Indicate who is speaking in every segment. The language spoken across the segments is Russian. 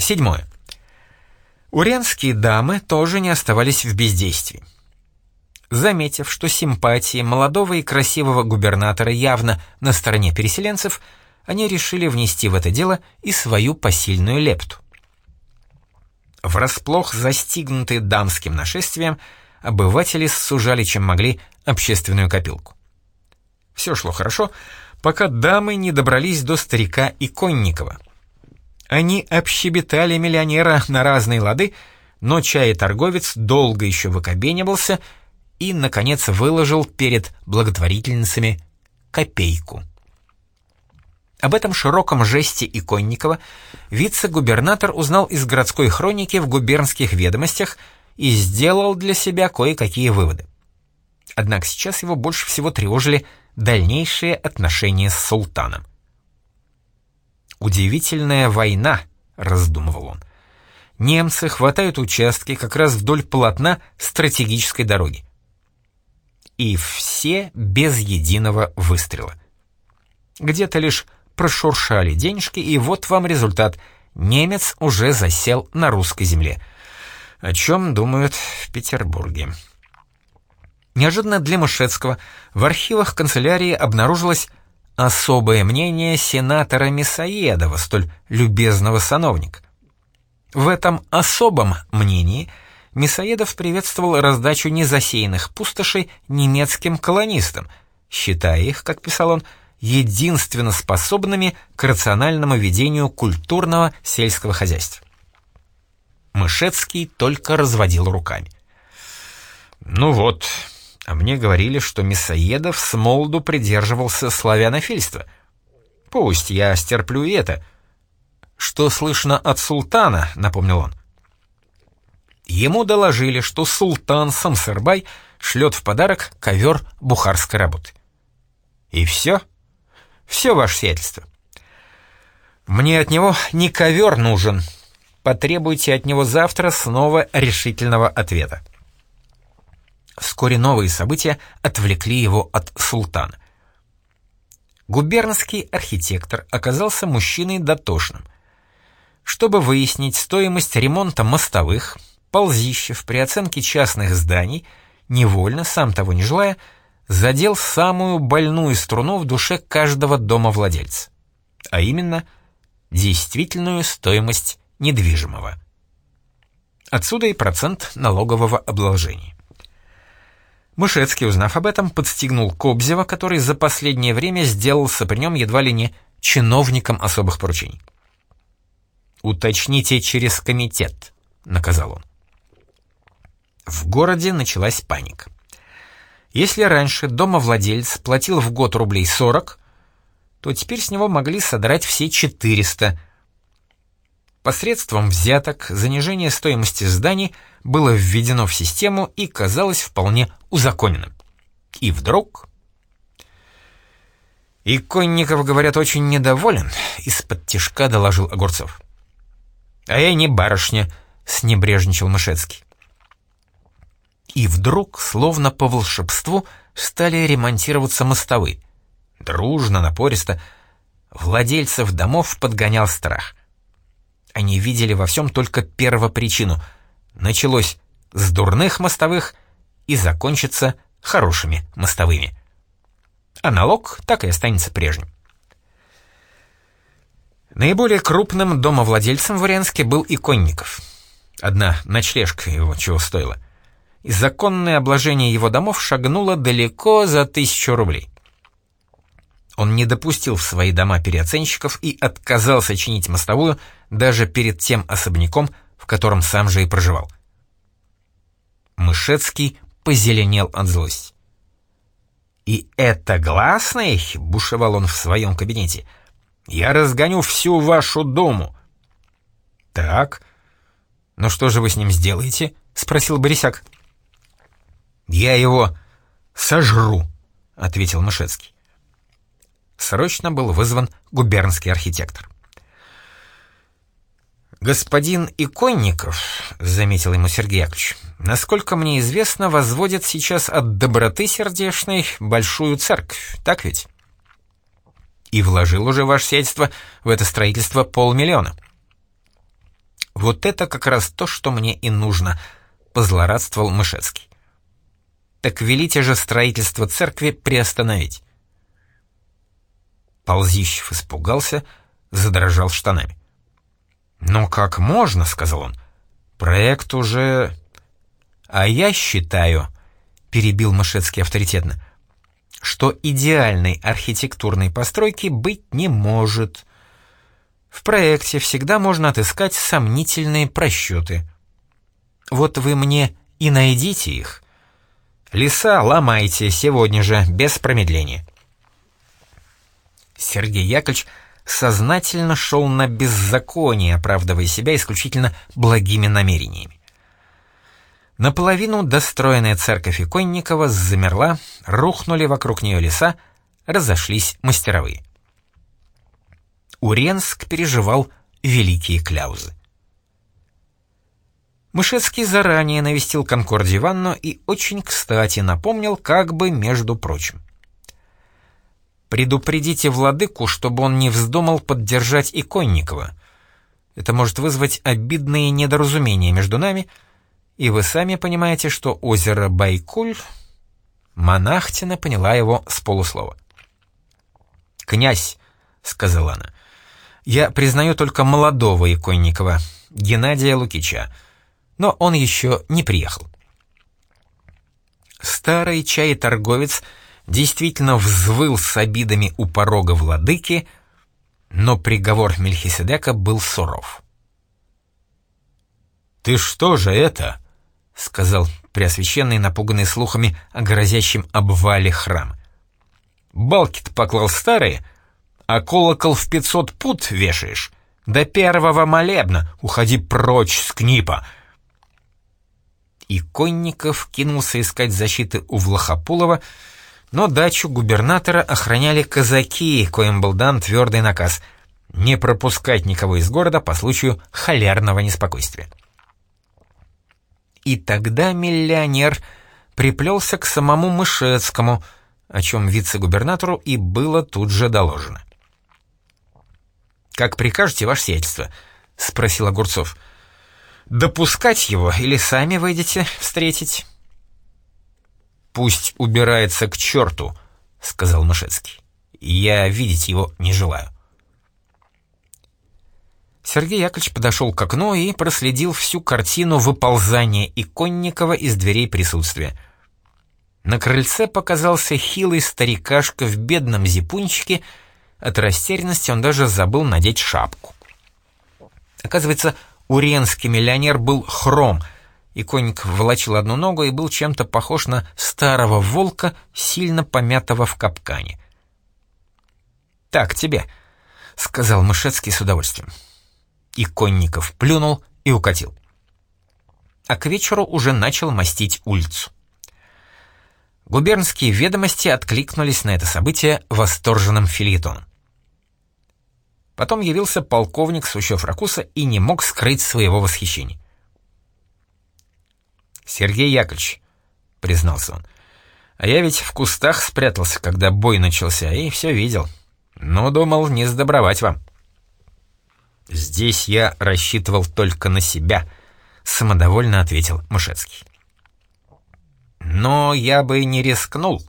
Speaker 1: Седьмое. Уренские дамы тоже не оставались в бездействии. Заметив, что симпатии молодого и красивого губернатора явно на стороне переселенцев, они решили внести в это дело и свою посильную лепту. Врасплох застигнутые дамским нашествием, обыватели сужали, чем могли, общественную копилку. Все шло хорошо, пока дамы не добрались до старика Иконникова. Они общебетали миллионера на разные лады, но чай-торговец долго еще выкобенивался и, наконец, выложил перед благотворительницами копейку. Об этом широком жесте Иконникова вице-губернатор узнал из городской хроники в губернских ведомостях и сделал для себя кое-какие выводы. Однако сейчас его больше всего тревожили дальнейшие отношения с султаном. «Удивительная война», — раздумывал он. «Немцы хватают участки как раз вдоль полотна стратегической дороги и все без единого выстрела. Где-то лишь прошуршали денежки, и вот вам результат. Немец уже засел на русской земле. О чем думают в Петербурге. Неожиданно для Мышецкого в архивах канцелярии обнаружилось особое мнение сенатора Мясоедова, столь любезного сановника. В этом особом мнении – Мясоедов приветствовал раздачу незасеянных пустошей немецким колонистам, считая их, как писал он, единственно способными к рациональному ведению культурного сельского хозяйства. Мышецкий только разводил руками. «Ну вот, а мне говорили, что Мясоедов с молоду придерживался славянофильства. Пусть я стерплю это». «Что слышно от султана?» — напомнил он. Ему доложили, что султан Самсырбай шлет в подарок ковер бухарской работы. И все? Все, ваше сиятельство. Мне от него не ковер нужен. Потребуйте от него завтра снова решительного ответа. Вскоре новые события отвлекли его от султана. Губернский архитектор оказался мужчиной дотошным. Чтобы выяснить стоимость ремонта мостовых, Ползищев при оценке частных зданий, невольно, сам того не желая, задел самую больную струну в душе каждого домовладельца, а именно действительную стоимость недвижимого. Отсюда и процент налогового обложения. Мышецкий, узнав об этом, подстегнул Кобзева, который за последнее время сделался при нем едва ли не чиновником особых поручений. «Уточните через комитет», — наказал он. В городе началась паника. Если раньше домовладелец платил в год рублей 40, то теперь с него могли содрать все 400. Посредством взяток занижение стоимости зданий было введено в систему и казалось вполне узаконенным. И вдруг... «И Конников, говорят, очень недоволен», — из-под тишка доложил Огурцов. «А я не барышня», — снебрежничал Мышецкий. И вдруг, словно по волшебству, стали ремонтироваться мостовые. Дружно, напористо. Владельцев домов подгонял страх. Они видели во всем только первопричину. Началось с дурных мостовых и закончится хорошими мостовыми. А налог так и останется прежним. Наиболее крупным домовладельцем в Уренске был Иконников. Одна ночлежка его чего стоила — и законное обложение его домов шагнуло далеко за тысячу рублей. Он не допустил в свои дома переоценщиков и отказался чинить мостовую даже перед тем особняком, в котором сам же и проживал. Мышецкий позеленел от злости. «И это гласный?» — бушевал он в своем кабинете. «Я разгоню всю вашу дому». «Так, ну что же вы с ним сделаете?» — спросил Борисяк. «Я его сожру», — ответил Мышецкий. Срочно был вызван губернский архитектор. «Господин Иконников», — заметил ему Сергей Яковлевич, — «насколько мне известно, возводят сейчас от доброты сердечной большую церковь, так ведь?» «И вложил уже ваше сельство в это строительство полмиллиона». «Вот это как раз то, что мне и нужно», — позлорадствовал Мышецкий. «Так велите же строительство церкви приостановить». Ползищев испугался, задрожал штанами. «Но как можно?» — сказал он. «Проект уже...» «А я считаю...» — перебил Мышецкий авторитетно, «что идеальной архитектурной постройки быть не может. В проекте всегда можно отыскать сомнительные просчеты. Вот вы мне и найдите их. Леса ломайте сегодня же, без промедления». Сергей Яковлевич сознательно шел на беззаконие, оправдывая себя исключительно благими намерениями. Наполовину достроенная церковь Иконникова замерла, рухнули вокруг нее леса, разошлись мастеровые. Уренск переживал великие кляузы. Мышецкий заранее навестил Конкорди Ивановну и очень кстати напомнил, как бы между прочим. Предупредите владыку, чтобы он не вздумал поддержать Иконникова. Это может вызвать обидные недоразумения между нами, и вы сами понимаете, что озеро Байкуль... Монахтина поняла его с полуслова. «Князь», — сказала она, — «я признаю только молодого Иконникова, Геннадия Лукича, но он еще не приехал». Старый чай-торговец — действительно взвыл с обидами у порога владыки, но приговор Мельхиседека был суров. «Ты что же это?» — сказал Преосвященный, напуганный слухами о грозящем обвале храм. «Балки-то поклал старые, а колокол в пятьсот пут вешаешь. До первого молебна уходи прочь с книпа!» И Конников кинулся искать защиты у Влахопулова, но дачу губернатора охраняли казаки, коим был дан твердый наказ — не пропускать никого из города по случаю холерного неспокойствия. И тогда миллионер приплелся к самому Мышецкому, о чем вице-губернатору и было тут же доложено. «Как прикажете, ваше сиятельство?» — спросил Огурцов. «Допускать его или сами выйдете встретить?» «Пусть убирается к черту», — сказал Мышецкий. «Я видеть его не желаю». Сергей Яковлевич подошел к окну и проследил всю картину выползания Иконникова из дверей присутствия. На крыльце показался хилый старикашка в бедном зипунчике, от растерянности он даже забыл надеть шапку. Оказывается, уренский миллионер был хром — Иконник волочил одну ногу и был чем-то похож на старого волка, сильно помятого в капкане. «Так тебе», — сказал Мышецкий с удовольствием. Иконников плюнул и укатил. А к вечеру уже начал мастить улицу. Губернские ведомости откликнулись на это событие восторженным филитоном. Потом явился полковник Сущев-Ракуса и не мог скрыть своего восхищения. «Сергей Яковлевич», — признался он, — «а я ведь в кустах спрятался, когда бой начался, и все видел. Но думал, не сдобровать вам». «Здесь я рассчитывал только на себя», — самодовольно ответил Мышецкий. «Но я бы не рискнул»,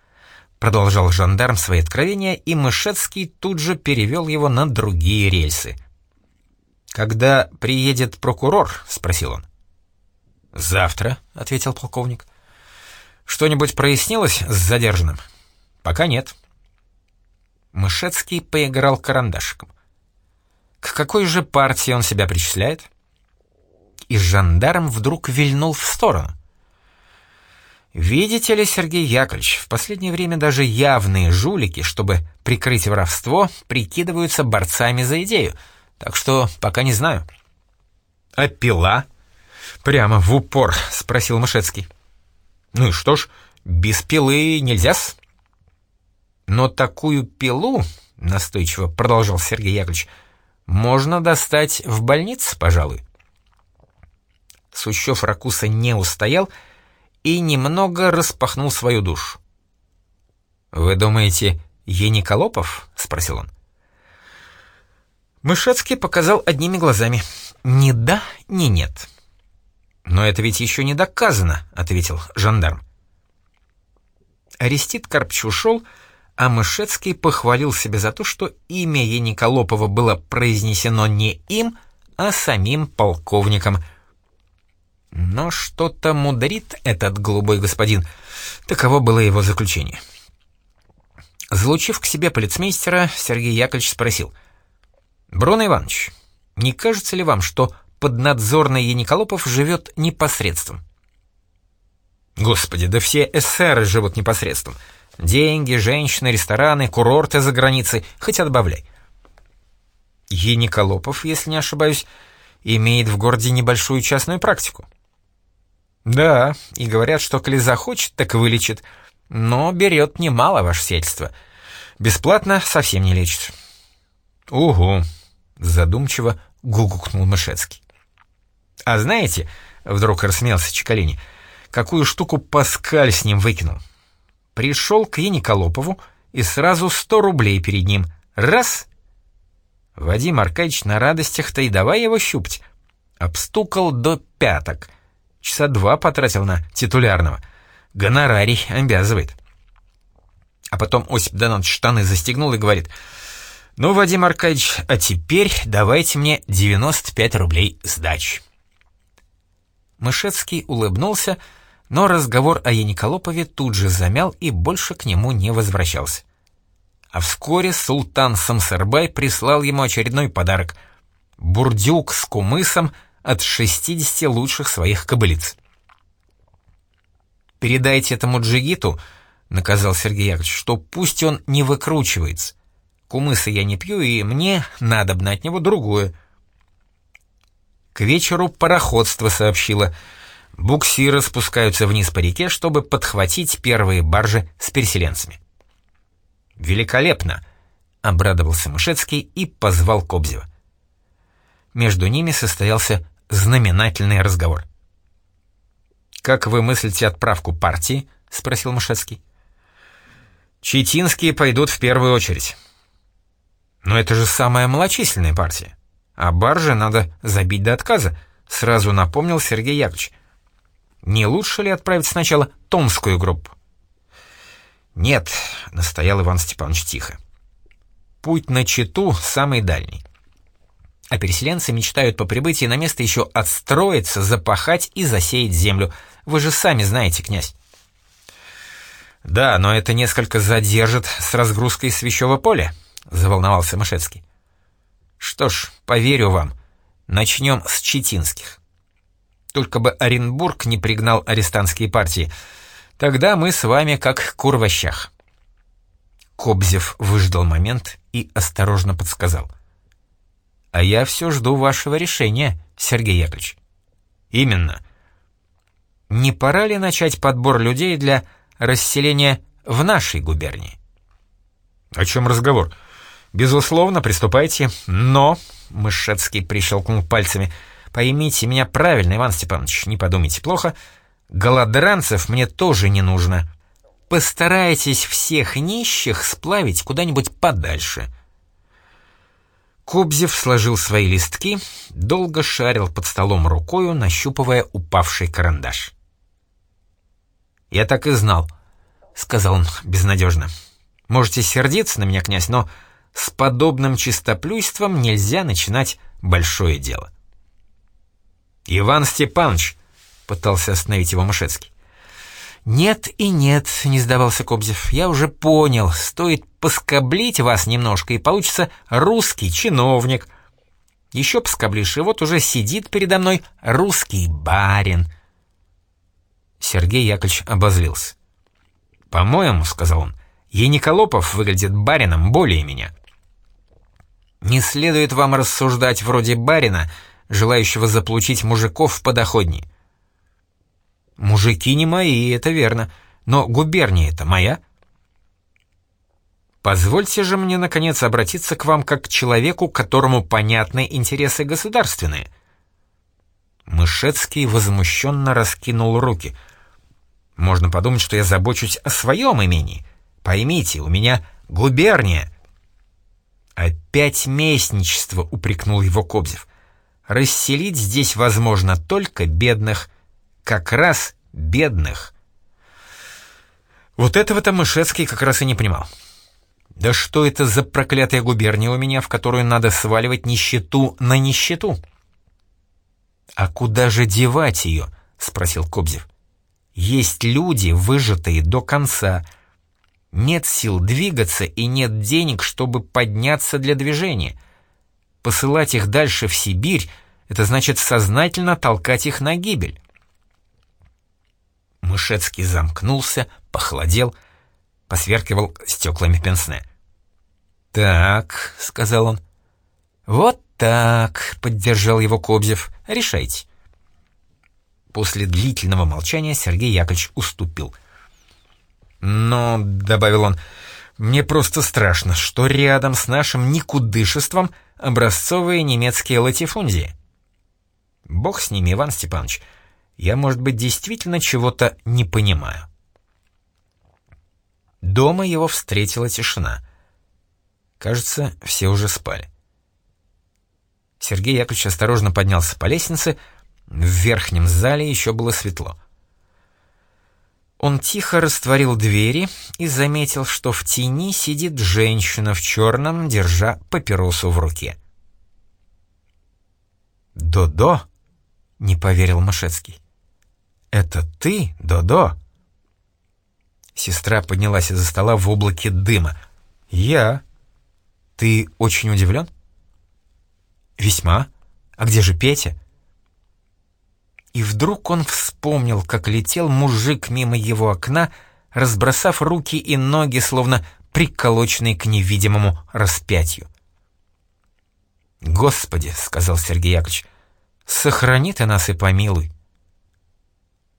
Speaker 1: — продолжал жандарм свои откровения, и Мышецкий тут же перевел его на другие рельсы. «Когда приедет прокурор?» — спросил он. «Завтра», — ответил полковник. «Что-нибудь прояснилось с задержанным?» «Пока нет». Мышецкий поиграл карандашиком. К какой же партии он себя причисляет? И жандарм вдруг вильнул в сторону. Видите ли, Сергей Яковлевич, в последнее время даже явные жулики, чтобы прикрыть воровство, прикидываются борцами за идею, так что пока не знаю. А пила? «Прямо в упор?» — спросил Мышецкий. «Ну и что ж, без пилы нельзя-с». «Но такую пилу, — настойчиво продолжал Сергей Яковлевич, — можно достать в больнице, пожалуй». Сущев Ракуса не устоял и немного распахнул свою душу. «Вы думаете, Ениколопов?» — спросил он. Мышецкий показал одними глазами. ни да, ни нет. «Но это ведь еще не доказано», — ответил жандарм. Арестит Карпч ушел, а Мышецкий похвалил себя за то, что имя Яниколопова было произнесено не им, а самим полковником. Но что-то мудрит этот голубой господин. Таково было его заключение. Залучив к себе полицмейстера, Сергей Яковлевич спросил. «Бруно Иванович, не кажется ли вам, что поднадзорный Яниколопов живет непосредством?» «Господи, да все эсеры живут непосредством. Деньги, женщины, рестораны, курорты за границей, хоть отбавляй». Яниколопов, если не ошибаюсь, имеет в городе небольшую частную практику. «Да, и говорят, что коли захочет, так вылечит, но берет немало ваше сельство. Бесплатно совсем не лечит». «Угу», — задумчиво гугукнул Мышецкий. «А знаете, — вдруг рассмеялся Чекалини, — какую штуку Паскаль с ним выкинул? Пришел к Яниколопову и сразу сто рублей перед ним. Раз — Вадим Аркадьевич на радостях-то и давай его щупать. Обстукал до пяток. Часа два потратил на титулярного. Гонорарий обязывает. А потом Осип Донатович штаны застегнул и говорит, «Ну, Вадим Аркадьевич, а теперь давайте мне 95 рублей сдачи». Мышецкий улыбнулся, но разговор о Яниколопове тут же замял и больше к нему не возвращался. А вскоре султан Самсарбай прислал ему очередной подарок — бурдюк с кумысом от 60 лучших своих кобылиц. «Передайте этому джигиту», — наказал Сергей Яковлевич, — «что пусть он не выкручивается. Кумыса я не пью, и мне надобно от него другое». К вечеру пароходство сообщило. Буксиры спускаются вниз по реке, чтобы подхватить первые баржи с переселенцами. «Великолепно!» — обрадовался Мышецкий и позвал Кобзева. Между ними состоялся знаменательный разговор. «Как вы мыслите отправку партии?» — спросил Мышецкий. «Читинские пойдут в первую очередь». «Но это же самая малочисленная партия. А баржи надо забить до отказа», — сразу напомнил Сергей Яковлевич. «Не лучше ли отправить сначала Томскую группу?» «Нет», — настоял Иван Степанович тихо. «Путь на Читу самый дальний. А переселенцы мечтают по прибытии на место еще отстроиться, запахать и засеять землю. Вы же сами знаете, князь». «Да, но это несколько задержит с разгрузкой свящего поля», — заволновался Мышецкий. Что ж, поверю вам. Начнем с читинских. Только бы Оренбург не пригнал арестантские партии. Тогда мы с вами как кур. Кобзев выждал момент и осторожно подсказал. «А я все жду вашего решения, Сергей Яковлевич». «Именно. Не пора ли начать подбор людей для расселения в нашей губернии?» «О чем разговор?» «Безусловно, приступайте, но...» — Мышецкий прищелкнул пальцами. «Поймите меня правильно, Иван Степанович, не подумайте плохо. Голодранцев мне тоже не нужно. Постарайтесь всех нищих сплавить куда-нибудь подальше». Кобзев сложил свои листки, долго шарил под столом рукою, нащупывая упавший карандаш. «Я так и знал», — сказал он безнадежно. «Можете сердиться на меня, князь, но с подобным чистоплюйством нельзя начинать большое дело. «Иван Степанович!» — пытался остановить его Мышецкий. «Нет и нет», — не сдавался Кобзев. «Я уже понял, стоит поскоблить вас немножко, и получится русский чиновник. Еще поскоблишь, и вот уже сидит передо мной русский барин». Сергей Яковлевич обозлился. «По-моему, — сказал он, — Ениколопов выглядит барином более меня». Не следует вам рассуждать вроде барина, желающего заполучить мужиков в подоходней. Мужики не мои, это верно, но губерния это моя. Позвольте же мне, наконец, обратиться к вам как к человеку, которому понятны интересы государственные. Мышецкий возмущенно раскинул руки. Можно подумать, что я забочусь о своем имении. Поймите, у меня губерния — «Опять местничество!» — упрекнул его Кобзев. Расселить здесь возможно только бедных. Как раз бедных. Вот этого-то Мышецкий как раз и не понимал. Да что это за проклятая губерния у меня, в которую надо сваливать нищету на нищету? «А куда же девать ее?» — спросил Кобзев. «Есть люди, выжатые до конца. Нет сил двигаться и нет денег, чтобы подняться для движения. Посылать их дальше в Сибирь — это значит сознательно толкать их на гибель». Мышецкий замкнулся, похолодел, посверкивал стеклами пенсне. «Так», — сказал он. «Вот так», — поддержал его Кобзев. «Решайте». После длительного молчания Сергей Яковлевич уступил. «Но», — добавил он, — «мне просто страшно, что рядом с нашим никудышеством образцовые немецкие латифундии». «Бог с ними, Иван Степанович. Я, может быть, действительно чего-то не понимаю». Дома его встретила тишина. Кажется, все уже спали. Сергей Яковлевич осторожно поднялся по лестнице, в верхнем зале еще было светло. Он тихо растворил двери и заметил, что в тени сидит женщина в черном, держа папиросу в руке. «Додо?» — не поверил Машецкий. «Это ты, Додо?» Сестра поднялась из-за стола в облаке дыма. «Я?» «Ты очень удивлен?» «Весьма. А где же Петя?» И вдруг он вспомнил, как летел мужик мимо его окна, разбросав руки и ноги, словно приколоченные к невидимому распятию. «Господи!» — сказал Сергей Яковлевич, — «сохрани ты нас и помилуй».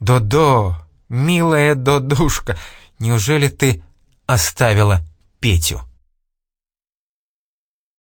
Speaker 1: «Додо, милая Додушка, неужели ты оставила Петю?»